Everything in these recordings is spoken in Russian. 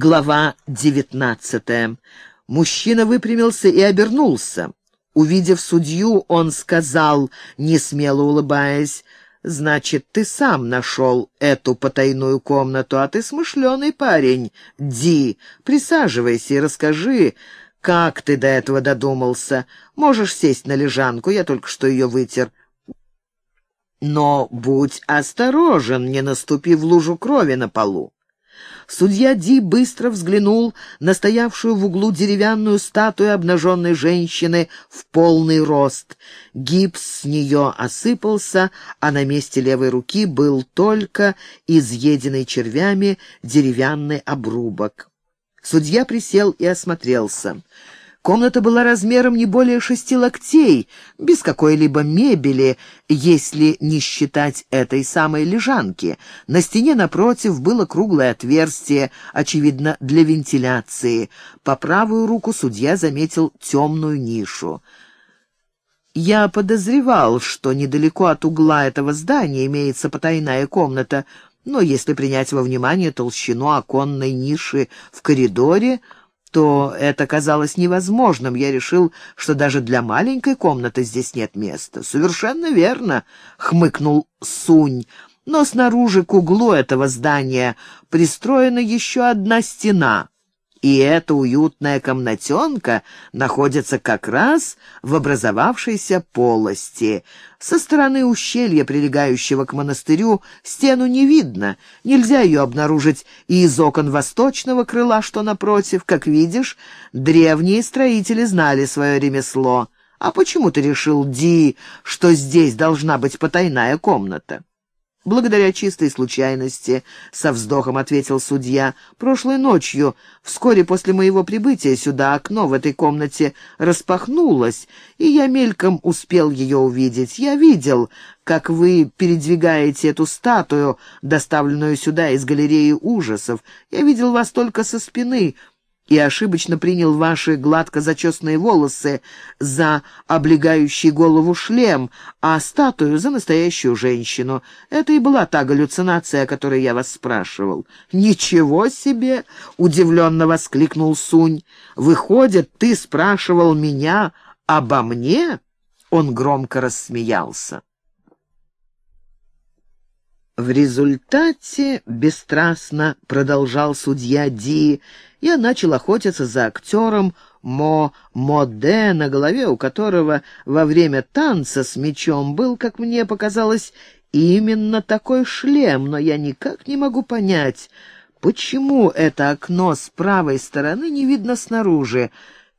Глава девятнадцатая. Мужчина выпрямился и обернулся. Увидев судью, он сказал, не смело улыбаясь, «Значит, ты сам нашел эту потайную комнату, а ты смышленый парень. Ди, присаживайся и расскажи, как ты до этого додумался. Можешь сесть на лежанку, я только что ее вытер. Но будь осторожен, не наступи в лужу крови на полу. Судья Ди быстро взглянул на стоявшую в углу деревянную статую обнаженной женщины в полный рост. Гипс с нее осыпался, а на месте левой руки был только изъеденный червями деревянный обрубок. Судья присел и осмотрелся. Комната была размером не более шести локтей, без какой-либо мебели, если не считать этой самой лежанки. На стене напротив было круглое отверстие, очевидно, для вентиляции. По правую руку судья заметил темную нишу. Я подозревал, что недалеко от угла этого здания имеется потайная комната, но если принять во внимание толщину оконной ниши в коридоре, то это казалось невозможным. Я решил, что даже для маленькой комнаты здесь нет места. «Совершенно верно», — хмыкнул Сунь. «Но снаружи к углу этого здания пристроена еще одна стена». И эта уютная комнатенка находится как раз в образовавшейся полости. Со стороны ущелья, прилегающего к монастырю, стену не видно. Нельзя ее обнаружить и из окон восточного крыла, что напротив. Как видишь, древние строители знали свое ремесло. А почему ты решил, Ди, что здесь должна быть потайная комната? «Благодаря чистой случайности», — со вздохом ответил судья. «Прошлой ночью, вскоре после моего прибытия сюда, окно в этой комнате распахнулось, и я мельком успел ее увидеть. Я видел, как вы передвигаете эту статую, доставленную сюда из галереи ужасов. Я видел вас только со спины» и ошибочно принял ваши гладко зачесанные волосы за облегающий голову шлем, а статую за настоящую женщину. Это и была та галлюцинация, о которой я вас спрашивал. «Ничего себе!» — удивленно воскликнул Сунь. «Выходит, ты спрашивал меня обо мне?» Он громко рассмеялся. В результате, бесстрастно продолжал судья Ди, я начал охотиться за актером Мо Моде, на голове у которого во время танца с мечом был, как мне показалось, именно такой шлем, но я никак не могу понять, почему это окно с правой стороны не видно снаружи.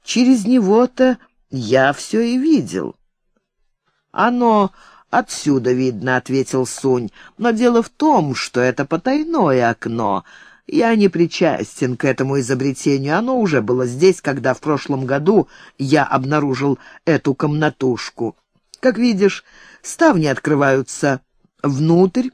Через него-то я все и видел. Оно «Отсюда видно», — ответил Сунь. «Но дело в том, что это потайное окно. Я не причастен к этому изобретению. Оно уже было здесь, когда в прошлом году я обнаружил эту комнатушку. Как видишь, ставни открываются внутрь,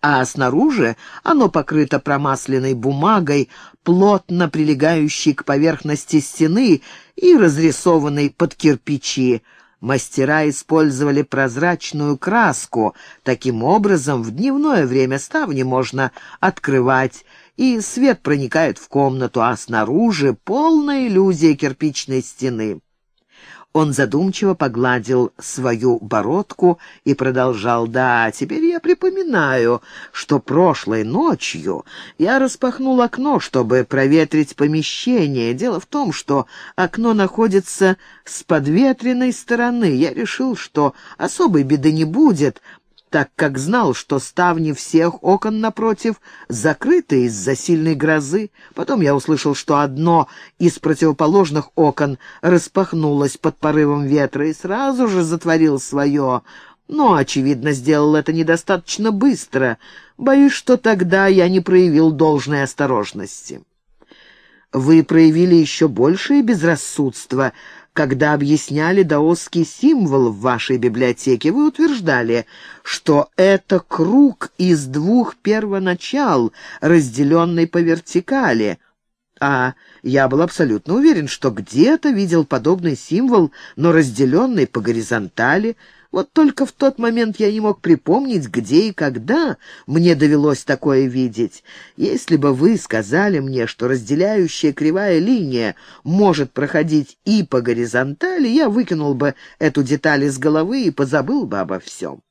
а снаружи оно покрыто промасленной бумагой, плотно прилегающей к поверхности стены и разрисованной под кирпичи. Мастера использовали прозрачную краску. Таким образом, в дневное время ставни можно открывать, и свет проникает в комнату, а снаружи полная иллюзия кирпичной стены. Он задумчиво погладил свою бородку и продолжал. «Да, теперь я припоминаю, что прошлой ночью я распахнул окно, чтобы проветрить помещение. Дело в том, что окно находится с подветренной стороны. Я решил, что особой беды не будет, так как знал, что ставни всех окон напротив закрыты из-за сильной грозы. Потом я услышал, что одно из противоположных окон распахнулось под порывом ветра и сразу же затворил свое, но, очевидно, сделал это недостаточно быстро. Боюсь, что тогда я не проявил должной осторожности. Вы проявили еще большее безрассудство, когда объясняли даосский символ в вашей библиотеке, вы утверждали, что это круг из двух первоначал, разделенный по вертикали. А я был абсолютно уверен, что где-то видел подобный символ, но разделенный по горизонтали. Вот только в тот момент я не мог припомнить, где и когда мне довелось такое видеть. Если бы вы сказали мне, что разделяющая кривая линия может проходить и по горизонтали, я выкинул бы эту деталь из головы и позабыл бы обо всем.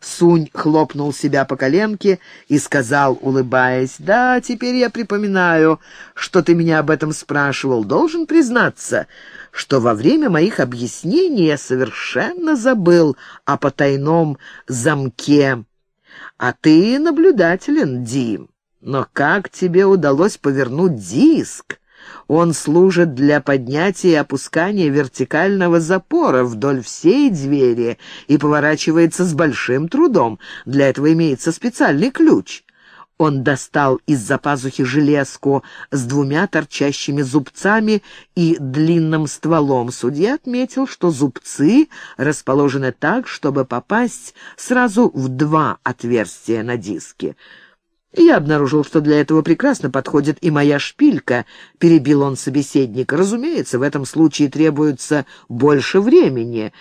Сунь хлопнул себя по коленке и сказал, улыбаясь, «Да, теперь я припоминаю, что ты меня об этом спрашивал. Должен признаться, что во время моих объяснений я совершенно забыл о потайном замке. А ты наблюдателен, Ди. Но как тебе удалось повернуть диск?» Он служит для поднятия и опускания вертикального запора вдоль всей двери и поворачивается с большим трудом. Для этого имеется специальный ключ. Он достал из-за пазухи железку с двумя торчащими зубцами и длинным стволом. Судья отметил, что зубцы расположены так, чтобы попасть сразу в два отверстия на диске. «Я обнаружил, что для этого прекрасно подходит и моя шпилька», — перебил он собеседника. «Разумеется, в этом случае требуется больше времени».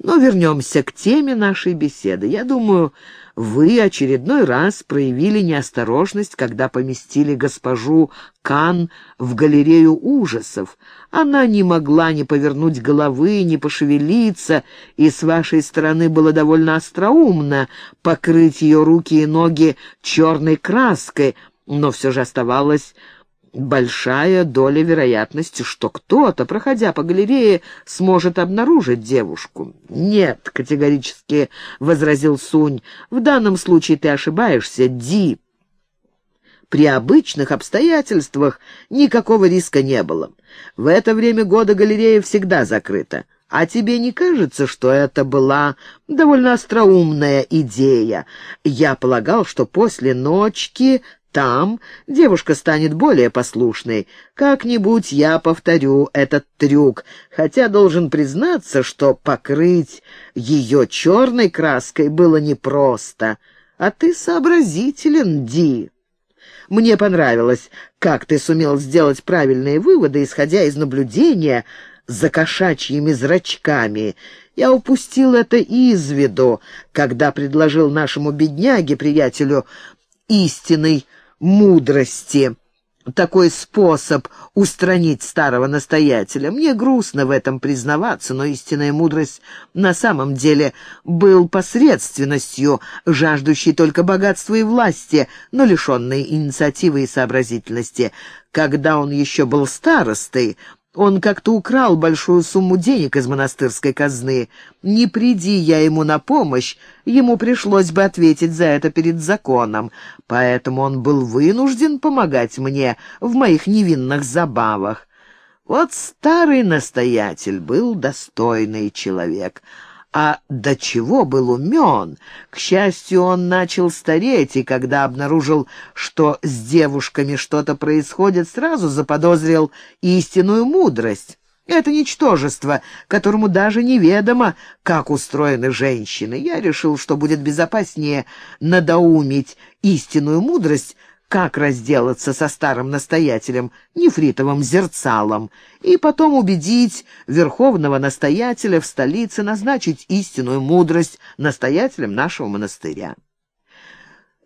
Но вернемся к теме нашей беседы. Я думаю, вы очередной раз проявили неосторожность, когда поместили госпожу Кан в галерею ужасов. Она не могла ни повернуть головы, ни пошевелиться, и с вашей стороны было довольно остроумно покрыть ее руки и ноги черной краской, но все же оставалось большая доля вероятности, что кто-то, проходя по галерее, сможет обнаружить девушку. «Нет», — категорически возразил Сунь, — «в данном случае ты ошибаешься, Ди». При обычных обстоятельствах никакого риска не было. В это время года галерея всегда закрыта. А тебе не кажется, что это была довольно остроумная идея? Я полагал, что после ночки там девушка станет более послушной. Как-нибудь я повторю этот трюк, хотя должен признаться, что покрыть ее черной краской было непросто. А ты сообразителен, Ди. Мне понравилось, как ты сумел сделать правильные выводы, исходя из наблюдения за кошачьими зрачками. Я упустил это из виду, когда предложил нашему бедняге-приятелю истинный мудрости. Такой способ устранить старого настоятеля. Мне грустно в этом признаваться, но истинная мудрость на самом деле был посредственностью, жаждущей только богатства и власти, но лишенной инициативы и сообразительности. Когда он еще был старостой, он как-то украл большую сумму денег из монастырской казны. Не приди я ему на помощь, ему пришлось бы ответить за это перед законом. Поэтому он был вынужден помогать мне в моих невинных забавах. Вот старый настоятель был достойный человек, а до чего был умен. К счастью, он начал стареть, и когда обнаружил, что с девушками что-то происходит, сразу заподозрил истинную мудрость. Это ничтожество, которому даже неведомо, как устроены женщины. Я решил, что будет безопаснее надоумить истинную мудрость, как разделаться со старым настоятелем, нефритовым зерцалом, и потом убедить верховного настоятеля в столице назначить истинную мудрость настоятелем нашего монастыря.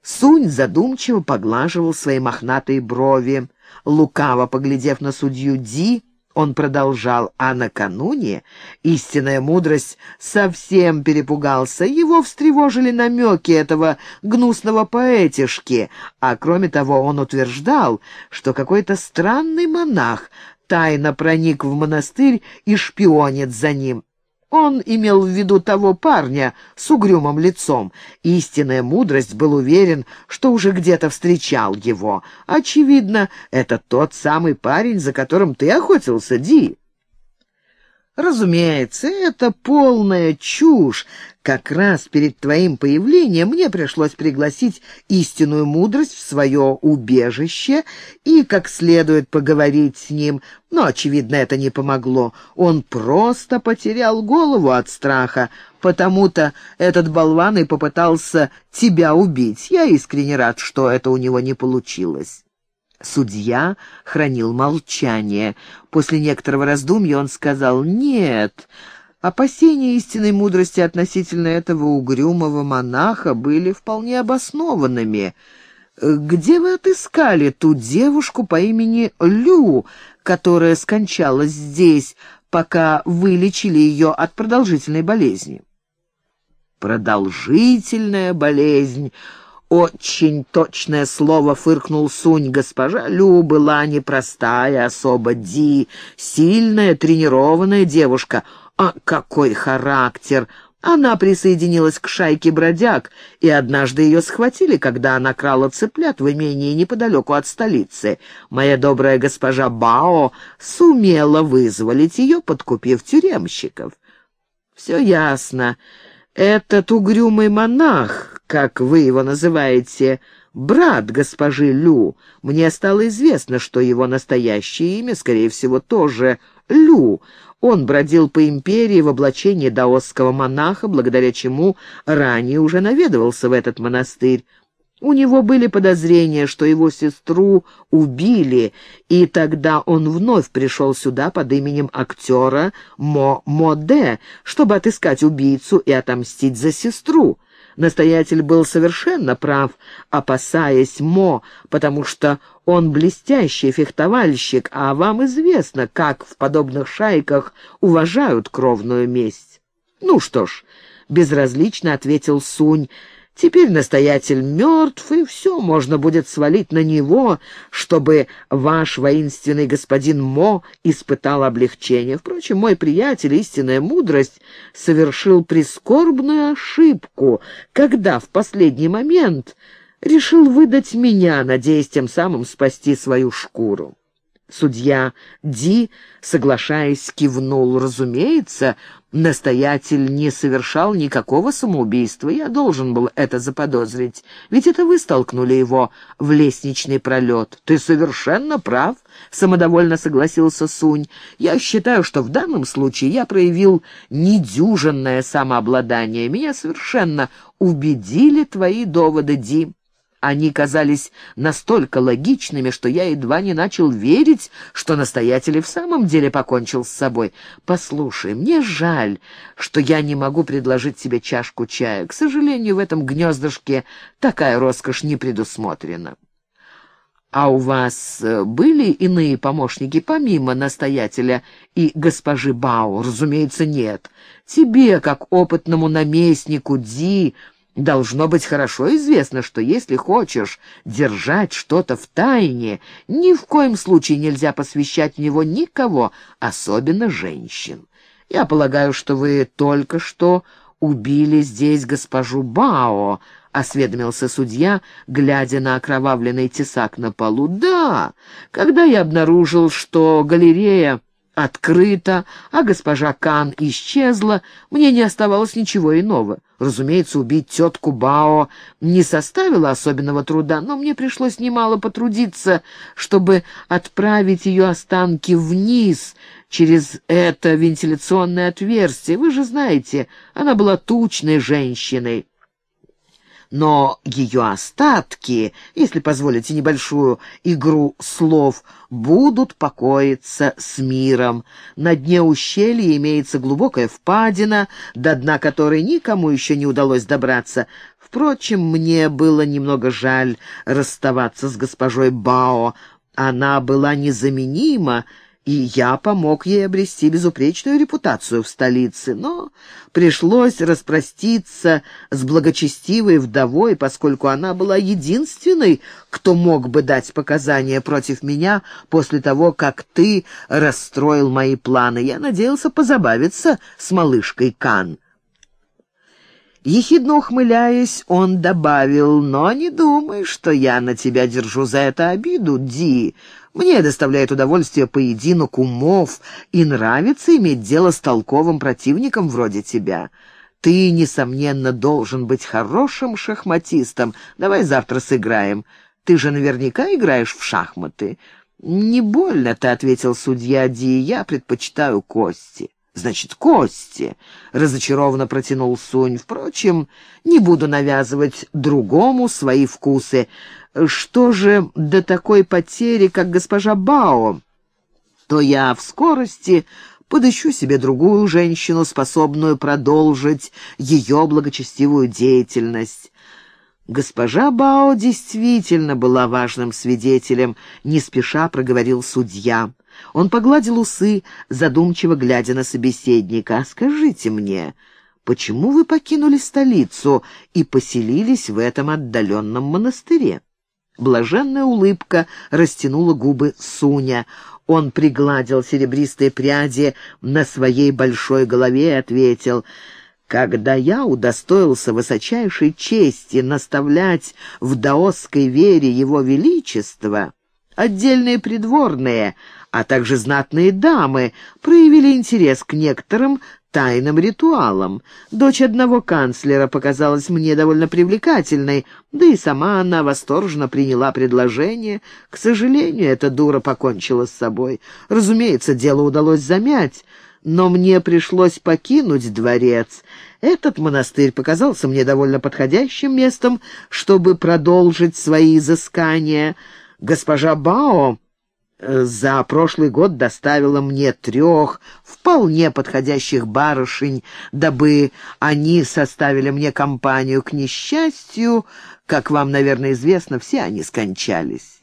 Сунь задумчиво поглаживал свои мохнатые брови, лукаво поглядев на судью Ди, он продолжал, а накануне истинная мудрость совсем перепугался. Его встревожили намеки этого гнусного поэтишки, а кроме того он утверждал, что какой-то странный монах тайно проник в монастырь и шпионит за ним. Он имел в виду того парня с угрюмым лицом. Истинная мудрость был уверен, что уже где-то встречал его. Очевидно, это тот самый парень, за которым ты охотился, Ди. Разумеется, это полная чушь. Как раз перед твоим появлением мне пришлось пригласить истинную мудрость в свое убежище и как следует поговорить с ним, но, очевидно, это не помогло. Он просто потерял голову от страха, потому-то этот болван и попытался тебя убить. Я искренне рад, что это у него не получилось. Судья хранил молчание. После некоторого раздумья он сказал «Нет». Опасения истинной мудрости относительно этого угрюмого монаха были вполне обоснованными. «Где вы отыскали ту девушку по имени Лю, которая скончалась здесь, пока вы лечили ее от продолжительной болезни?» «Продолжительная болезнь!» «Очень точное слово», — фыркнул Сунь. «Госпожа Лю была непростая особа Ди, сильная, тренированная девушка. А какой характер! Она присоединилась к шайке бродяг, и однажды ее схватили, когда она крала цыплят в имении неподалеку от столицы. Моя добрая госпожа Бао сумела вызволить ее, подкупив тюремщиков. Все ясно. Этот угрюмый монах, как вы его называете, брат госпожи Лю. Мне стало известно, что его настоящее имя, скорее всего, тоже Лю. Он бродил по империи в облачении даосского монаха, благодаря чему ранее уже наведывался в этот монастырь. У него были подозрения, что его сестру убили, и тогда он вновь пришел сюда под именем актера Мо Моде, чтобы отыскать убийцу и отомстить за сестру. Настоятель был совершенно прав, опасаясь Мо, потому что он блестящий фехтовальщик, а вам известно, как в подобных шайках уважают кровную месть. Ну что ж, безразлично ответил Сунь, Теперь настоятель мертв, и все можно будет свалить на него, чтобы ваш воинственный господин Мо испытал облегчение. Впрочем, мой приятель, истинная мудрость, совершил прискорбную ошибку, когда в последний момент решил выдать меня, надеясь тем самым спасти свою шкуру. Судья Ди, соглашаясь, кивнул. Разумеется, настоятель не совершал никакого самоубийства. Я должен был это заподозрить. Ведь это вы столкнули его в лестничный пролет. Ты совершенно прав, самодовольно согласился Сунь. Я считаю, что в данном случае я проявил недюжинное самообладание. Меня совершенно убедили твои доводы, Ди. Они казались настолько логичными, что я едва не начал верить, что настоятель в самом деле покончил с собой. Послушай, мне жаль, что я не могу предложить тебе чашку чая. К сожалению, в этом гнездышке такая роскошь не предусмотрена. А у вас э, были иные помощники помимо настоятеля и госпожи Бао? Разумеется, нет. Тебе, как опытному наместнику Ди, Должно быть хорошо известно, что если хочешь держать что-то в тайне, ни в коем случае нельзя посвящать в него никого, особенно женщин. Я полагаю, что вы только что убили здесь госпожу Бао, — осведомился судья, глядя на окровавленный тесак на полу. «Да, когда я обнаружил, что галерея открыта, а госпожа Кан исчезла, мне не оставалось ничего иного. Разумеется, убить тетку Бао не составило особенного труда, но мне пришлось немало потрудиться, чтобы отправить ее останки вниз через это вентиляционное отверстие. Вы же знаете, она была тучной женщиной но ее остатки, если позволите небольшую игру слов, будут покоиться с миром. На дне ущелья имеется глубокая впадина, до дна которой никому еще не удалось добраться. Впрочем, мне было немного жаль расставаться с госпожой Бао. Она была незаменима, и я помог ей обрести безупречную репутацию в столице, но пришлось распроститься с благочестивой вдовой, поскольку она была единственной, кто мог бы дать показания против меня после того, как ты расстроил мои планы. Я надеялся позабавиться с малышкой Кан. Ехидно ухмыляясь, он добавил, «Но не думай, что я на тебя держу за это обиду, Ди. Мне доставляет удовольствие поединок умов, и нравится иметь дело с толковым противником вроде тебя. Ты, несомненно, должен быть хорошим шахматистом. Давай завтра сыграем. Ты же наверняка играешь в шахматы». «Не больно ты», — ответил судья Ди, — «я предпочитаю кости». «Значит, кости», — разочарованно протянул Сунь. «Впрочем, не буду навязывать другому свои вкусы. Что же до такой потери, как госпожа Бао, то я в скорости подыщу себе другую женщину, способную продолжить ее благочестивую деятельность. Госпожа Бао действительно была важным свидетелем, не спеша проговорил судья. Он погладил усы, задумчиво глядя на собеседника. «А скажите мне, почему вы покинули столицу и поселились в этом отдаленном монастыре?» Блаженная улыбка растянула губы Суня. Он пригладил серебристые пряди на своей большой голове и ответил, «Когда я удостоился высочайшей чести наставлять в даосской вере его величество, отдельные придворные, а также знатные дамы проявили интерес к некоторым тайным ритуалам. Дочь одного канцлера показалась мне довольно привлекательной, да и сама она восторженно приняла предложение. К сожалению, эта дура покончила с собой. Разумеется, дело удалось замять, но мне пришлось покинуть дворец. Этот монастырь показался мне довольно подходящим местом, чтобы продолжить свои изыскания. Госпожа Бао за прошлый год доставила мне трех вполне подходящих барышень, дабы они составили мне компанию. К несчастью, как вам, наверное, известно, все они скончались.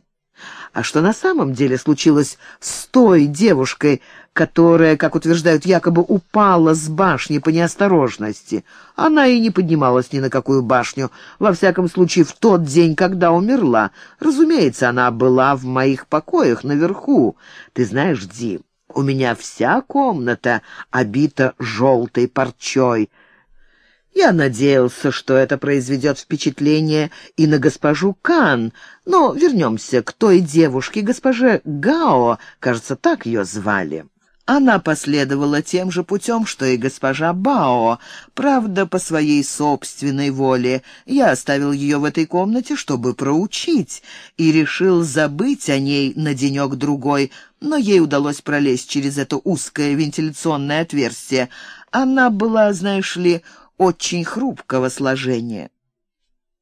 А что на самом деле случилось с той девушкой, которая, как утверждают, якобы упала с башни по неосторожности? Она и не поднималась ни на какую башню, во всяком случае в тот день, когда умерла. Разумеется, она была в моих покоях наверху. Ты знаешь, Ди, у меня вся комната обита желтой парчой. Я надеялся, что это произведет впечатление и на госпожу Кан, но вернемся к той девушке, госпоже Гао, кажется, так ее звали. Она последовала тем же путем, что и госпожа Бао, правда, по своей собственной воле. Я оставил ее в этой комнате, чтобы проучить, и решил забыть о ней на денек-другой, но ей удалось пролезть через это узкое вентиляционное отверстие. Она была, знаешь ли, очень хрупкого сложения.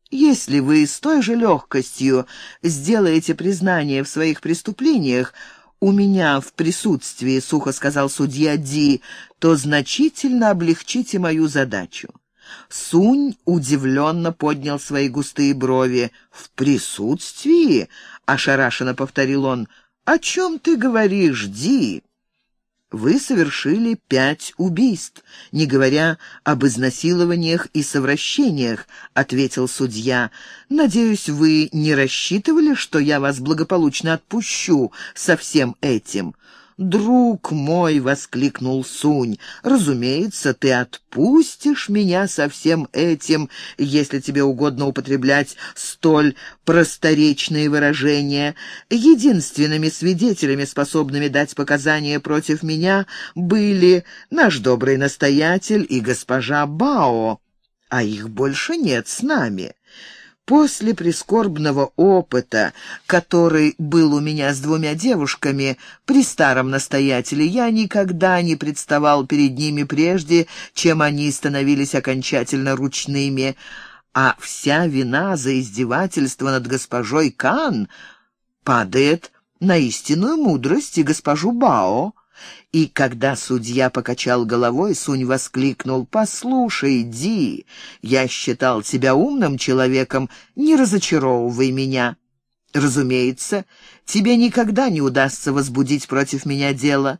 Если вы с той же легкостью сделаете признание в своих преступлениях, у меня в присутствии, — сухо сказал судья Ди, — то значительно облегчите мою задачу. Сунь удивленно поднял свои густые брови. «В присутствии?» — ошарашенно повторил он. «О чем ты говоришь, Ди?» Вы совершили пять убийств, не говоря об изнасилованиях и совращениях, ответил судья. Надеюсь, вы не рассчитывали, что я вас благополучно отпущу со всем этим. «Друг мой!» — воскликнул Сунь. «Разумеется, ты отпустишь меня со всем этим, если тебе угодно употреблять столь просторечные выражения. Единственными свидетелями, способными дать показания против меня, были наш добрый настоятель и госпожа Бао, а их больше нет с нами». После прискорбного опыта, который был у меня с двумя девушками при старом настоятеле, я никогда не представал перед ними прежде, чем они становились окончательно ручными, а вся вина за издевательство над госпожой Кан падает на истинную мудрость и госпожу Бао. И когда судья покачал головой, Сунь воскликнул, «Послушай, Ди, я считал тебя умным человеком, не разочаровывай меня». «Разумеется, тебе никогда не удастся возбудить против меня дело.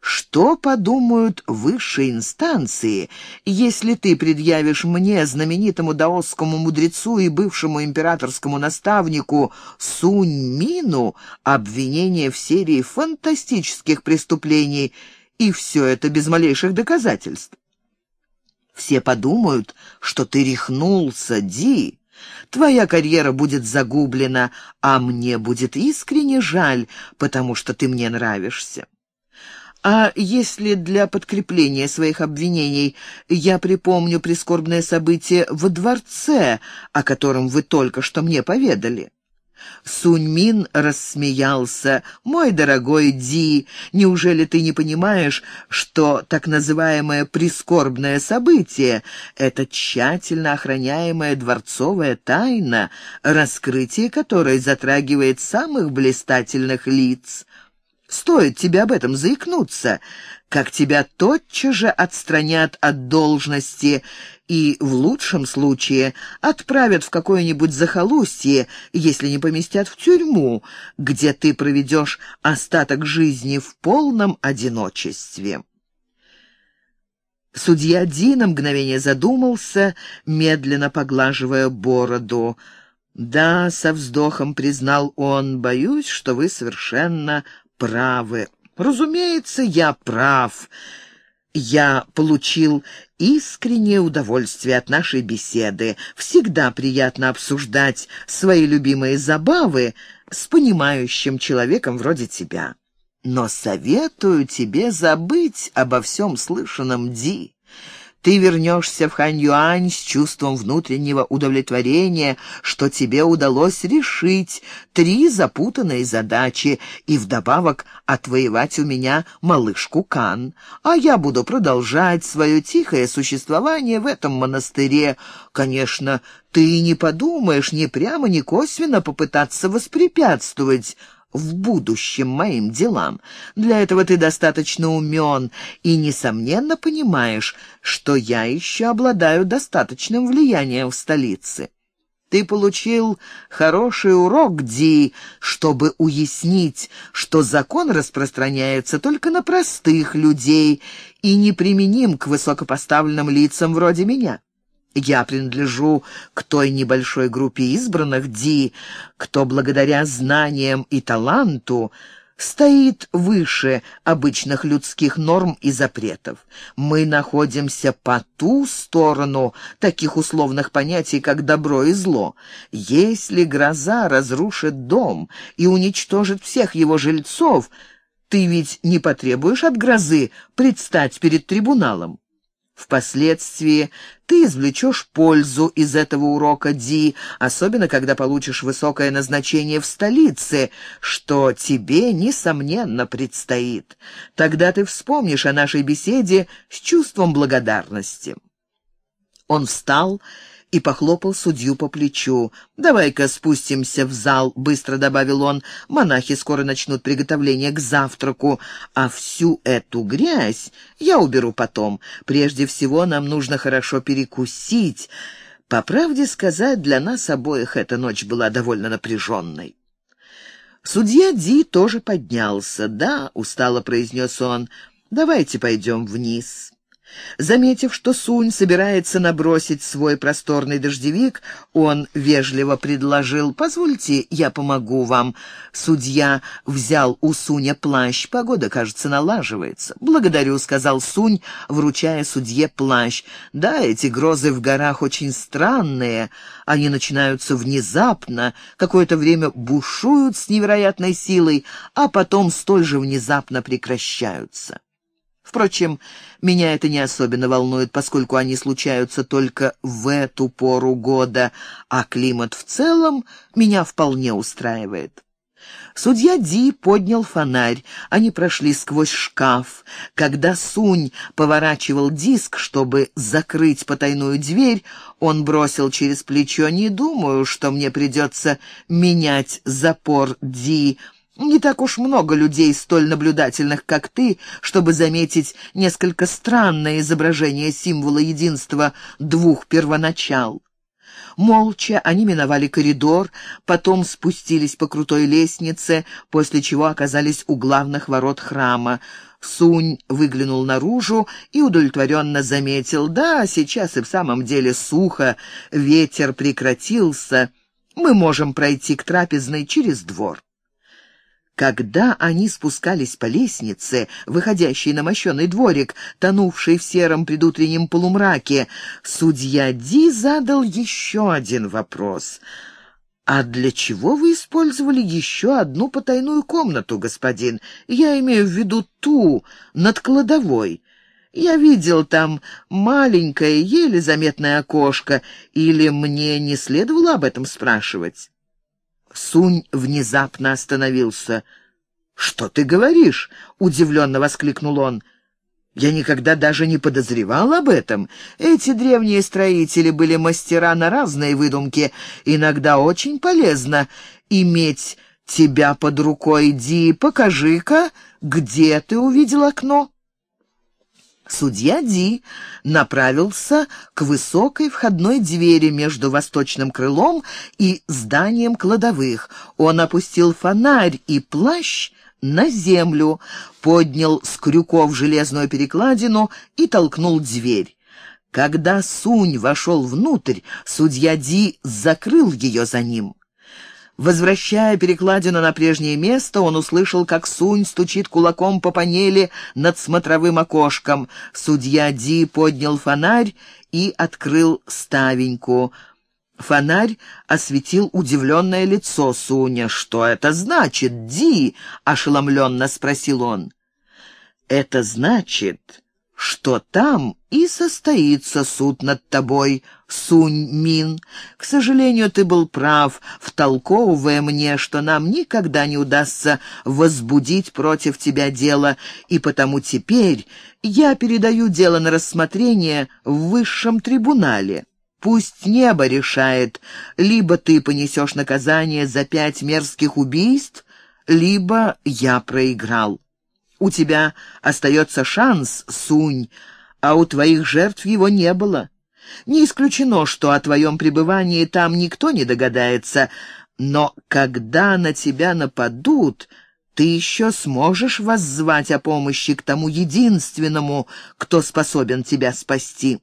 Что подумают высшие инстанции, если ты предъявишь мне, знаменитому даосскому мудрецу и бывшему императорскому наставнику Сунь Мину, обвинение в серии фантастических преступлений, и все это без малейших доказательств? Все подумают, что ты рехнулся, Ди. Твоя карьера будет загублена, а мне будет искренне жаль, потому что ты мне нравишься. А если для подкрепления своих обвинений я припомню прискорбное событие во дворце, о котором вы только что мне поведали?» Суньмин рассмеялся. «Мой дорогой Ди, неужели ты не понимаешь, что так называемое прискорбное событие — это тщательно охраняемая дворцовая тайна, раскрытие которой затрагивает самых блистательных лиц?» Стоит тебе об этом заикнуться, как тебя тотчас же отстранят от должности и, в лучшем случае, отправят в какое-нибудь захолустье, если не поместят в тюрьму, где ты проведешь остаток жизни в полном одиночестве. Судья Ди на мгновение задумался, медленно поглаживая бороду. «Да», — со вздохом признал он, — «боюсь, что вы совершенно правы. Разумеется, я прав. Я получил искреннее удовольствие от нашей беседы. Всегда приятно обсуждать свои любимые забавы с понимающим человеком вроде тебя. Но советую тебе забыть обо всем слышанном, Ди. Ты вернешься в Хань-Юань с чувством внутреннего удовлетворения, что тебе удалось решить три запутанные задачи и вдобавок отвоевать у меня малышку Кан. А я буду продолжать свое тихое существование в этом монастыре. Конечно, ты не подумаешь ни прямо, ни косвенно попытаться воспрепятствовать в будущем моим делам. Для этого ты достаточно умен и, несомненно, понимаешь, что я еще обладаю достаточным влиянием в столице. Ты получил хороший урок, Ди, чтобы уяснить, что закон распространяется только на простых людей и неприменим к высокопоставленным лицам вроде меня. Я принадлежу к той небольшой группе избранных, Ди, кто благодаря знаниям и таланту стоит выше обычных людских норм и запретов. Мы находимся по ту сторону таких условных понятий, как добро и зло. Если гроза разрушит дом и уничтожит всех его жильцов, ты ведь не потребуешь от грозы предстать перед трибуналом. Впоследствии ты извлечешь пользу из этого урока, Ди, особенно когда получишь высокое назначение в столице, что тебе, несомненно, предстоит. Тогда ты вспомнишь о нашей беседе с чувством благодарности». Он встал и похлопал судью по плечу. «Давай-ка спустимся в зал», — быстро добавил он. «Монахи скоро начнут приготовление к завтраку, а всю эту грязь я уберу потом. Прежде всего нам нужно хорошо перекусить. По правде сказать, для нас обоих эта ночь была довольно напряженной». Судья Ди тоже поднялся. «Да», — устало произнес он, — «давайте пойдем вниз». Заметив, что Сунь собирается набросить свой просторный дождевик, он вежливо предложил «Позвольте, я помогу вам». Судья взял у Суня плащ. Погода, кажется, налаживается. «Благодарю», — сказал Сунь, вручая судье плащ. «Да, эти грозы в горах очень странные. Они начинаются внезапно, какое-то время бушуют с невероятной силой, а потом столь же внезапно прекращаются». Впрочем, меня это не особенно волнует, поскольку они случаются только в эту пору года, а климат в целом меня вполне устраивает. Судья Ди поднял фонарь. Они прошли сквозь шкаф. Когда Сунь поворачивал диск, чтобы закрыть потайную дверь, он бросил через плечо «Не думаю, что мне придется менять запор Ди», не так уж много людей, столь наблюдательных, как ты, чтобы заметить несколько странное изображение символа единства двух первоначал. Молча они миновали коридор, потом спустились по крутой лестнице, после чего оказались у главных ворот храма. Сунь выглянул наружу и удовлетворенно заметил, да, сейчас и в самом деле сухо, ветер прекратился, мы можем пройти к трапезной через двор. Когда они спускались по лестнице, выходящей на мощенный дворик, тонувший в сером предутреннем полумраке, судья Ди задал еще один вопрос. «А для чего вы использовали еще одну потайную комнату, господин? Я имею в виду ту, над кладовой». Я видел там маленькое, еле заметное окошко, или мне не следовало об этом спрашивать?» Сунь внезапно остановился. «Что ты говоришь?» — удивленно воскликнул он. «Я никогда даже не подозревал об этом. Эти древние строители были мастера на разные выдумки. Иногда очень полезно иметь тебя под рукой, Ди, покажи-ка, где ты увидел окно?» Судья Ди направился к высокой входной двери между восточным крылом и зданием кладовых. Он опустил фонарь и плащ на землю, поднял с крюков железную перекладину и толкнул дверь. Когда Сунь вошел внутрь, судья Ди закрыл ее за ним. Возвращая перекладину на прежнее место, он услышал, как Сунь стучит кулаком по панели над смотровым окошком. Судья Ди поднял фонарь и открыл ставеньку. Фонарь осветил удивленное лицо Суня. «Что это значит, Ди?» — ошеломленно спросил он. «Это значит, что там и состоится суд над тобой, Сунь-Мин. К сожалению, ты был прав, втолковывая мне, что нам никогда не удастся возбудить против тебя дело, и потому теперь я передаю дело на рассмотрение в высшем трибунале. Пусть небо решает, либо ты понесешь наказание за пять мерзких убийств, либо я проиграл». У тебя остается шанс, Сунь, а у твоих жертв его не было. Не исключено, что о твоем пребывании там никто не догадается, но когда на тебя нападут, ты еще сможешь воззвать о помощи к тому единственному, кто способен тебя спасти».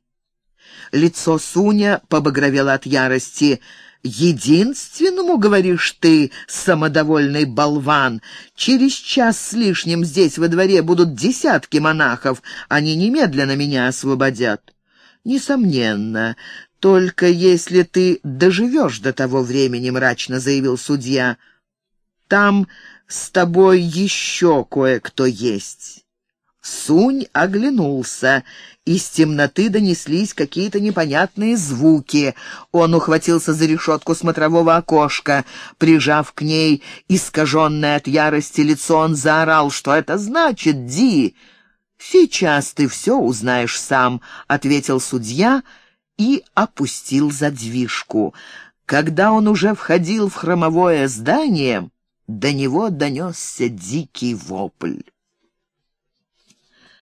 Лицо Суня побагровело от ярости — «Единственному, говоришь ты, самодовольный болван, через час с лишним здесь во дворе будут десятки монахов, они немедленно меня освободят». «Несомненно, только если ты доживешь до того времени», — мрачно заявил судья, — «там с тобой еще кое-кто есть». Сунь оглянулся. Из темноты донеслись какие-то непонятные звуки. Он ухватился за решетку смотрового окошка. Прижав к ней искаженное от ярости лицо, он заорал, что это значит, Ди. «Сейчас ты все узнаешь сам», — ответил судья и опустил задвижку. Когда он уже входил в хромовое здание, до него донесся дикий вопль.